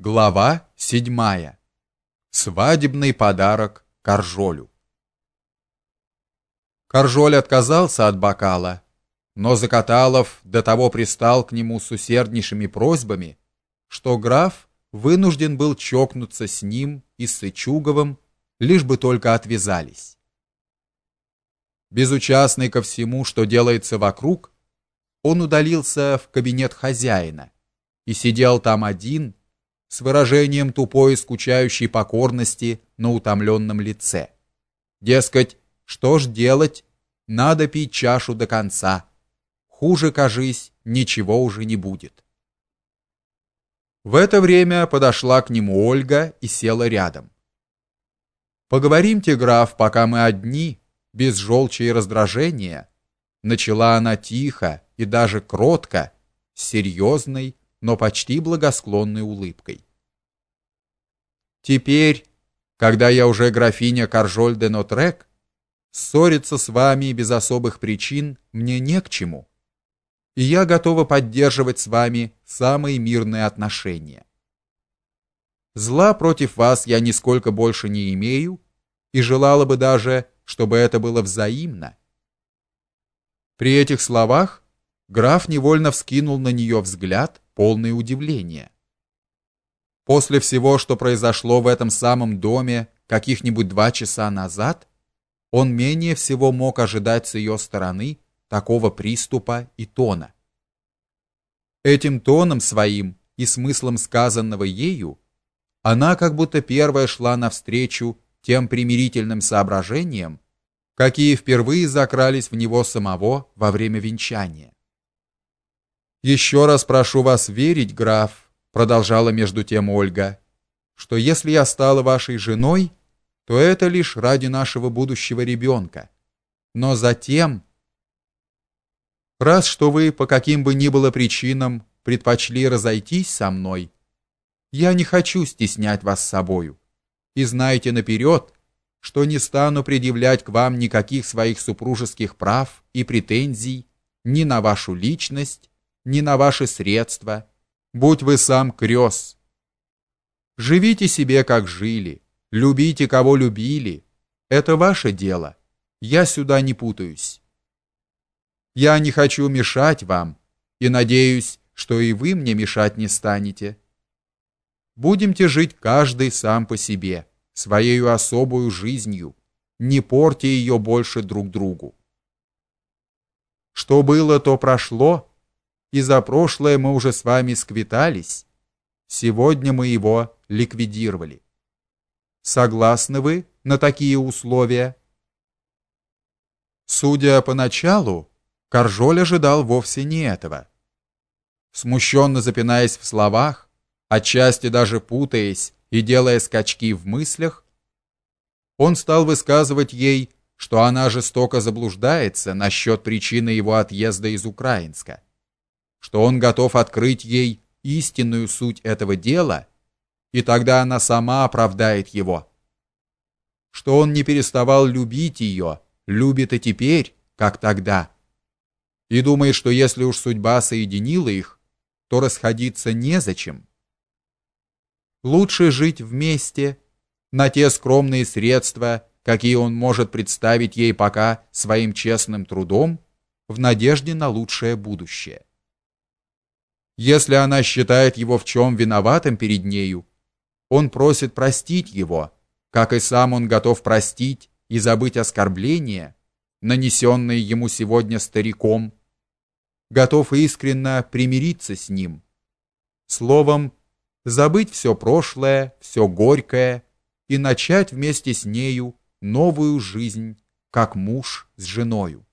Глава седьмая. Свадебный подарок Каржолю. Каржоль отказался от бокала, но Закаталов до того пристал к нему с усерднейшими просьбами, что граф вынужден был чокнуться с ним и с Сычуговым, лишь бы только отвязались. Безучастный ко всему, что делается вокруг, он удалился в кабинет хозяина и сидел там один, с выражением тупой и скучающей покорности на утомленном лице. Дескать, что ж делать? Надо пить чашу до конца. Хуже, кажись, ничего уже не будет. В это время подошла к нему Ольга и села рядом. Поговоримте, граф, пока мы одни, без желчи и раздражения, начала она тихо и даже кротко, с серьезной, но почти благосклонной улыбкой. Теперь, когда я уже графиня Каржоль де Нотрек, ссориться с вами без особых причин мне не к чему. И я готова поддерживать с вами самые мирные отношения. Зла против вас я нисколько больше не имею и желала бы даже, чтобы это было взаимно. При этих словах граф невольно вскинул на нее взгляд, полный удивления. После всего, что произошло в этом самом доме каких-нибудь два часа назад, он менее всего мог ожидать с ее стороны такого приступа и тона. Этим тоном своим и смыслом сказанного ею она как будто первая шла навстречу тем примирительным соображениям, какие впервые закрались в него самого во время венчания. Еще раз прошу вас верить, граф, продолжала между тем Ольга, что если я стала вашей женой, то это лишь ради нашего будущего ребенка. Но затем раз что вы по каким бы ни было причинам предпочли разойтись со мной, я не хочу стеснять вас собою. И знайте наперед, что не стану предъявлять к вам никаких своих супружеских прав и претензий ни на вашу личность, ни на ваши средства будь вы сам крёс. Живите себе, как жили, любите, кого любили. Это ваше дело. Я сюда не путаюсь. Я не хочу мешать вам и надеюсь, что и вы мне мешать не станете. Будемте жить каждый сам по себе, своей особой жизнью, не портя ее больше друг другу. Что было, то прошло, и за прошлое мы уже с вами сквитались. Сегодня мы его ликвидировали. Согласны вы на такие условия? Судя по началу, Каржоль ожидал вовсе не этого. Смущенно запинаясь в словах, отчасти даже путаясь и делая скачки в мыслях, он стал высказывать ей, что она жестоко заблуждается насчет причины его отъезда из Украинска что он готов открыть ей истинную суть этого дела, и тогда она сама оправдает его. Что он не переставал любить ее, любит и теперь, как тогда. И думает, что если уж судьба соединила их, то расходиться незачем. Лучше жить вместе на те скромные средства, какие он может представить ей пока своим честным трудом, в надежде на лучшее будущее. Если она считает его в чем виноватым перед нею, он просит простить его, как и сам он готов простить и забыть оскорбления, нанесенные ему сегодня стариком, готов искренне примириться с ним. Словом, забыть все прошлое, все горькое и начать вместе с нею новую жизнь, как муж с женою.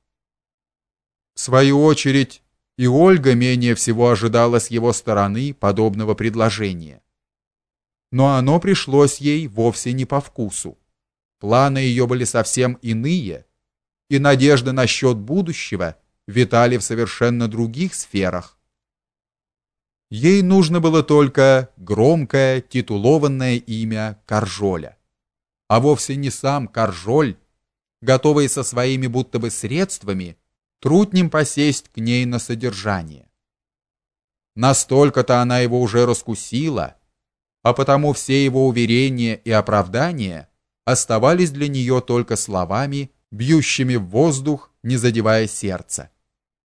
В свою очередь, и Ольга менее всего ожидала с его стороны подобного предложения. Но оно пришлось ей вовсе не по вкусу. Планы ее были совсем иные, и надежды насчет будущего витали в совершенно других сферах. Ей нужно было только громкое титулованное имя Каржоля, а вовсе не сам Каржоль, готовый со своими будто бы средствами труднем посесть к ней на содержание. Настолько-то она его уже раскусила, а потому все его уверения и оправдания оставались для нее только словами, бьющими в воздух, не задевая сердца.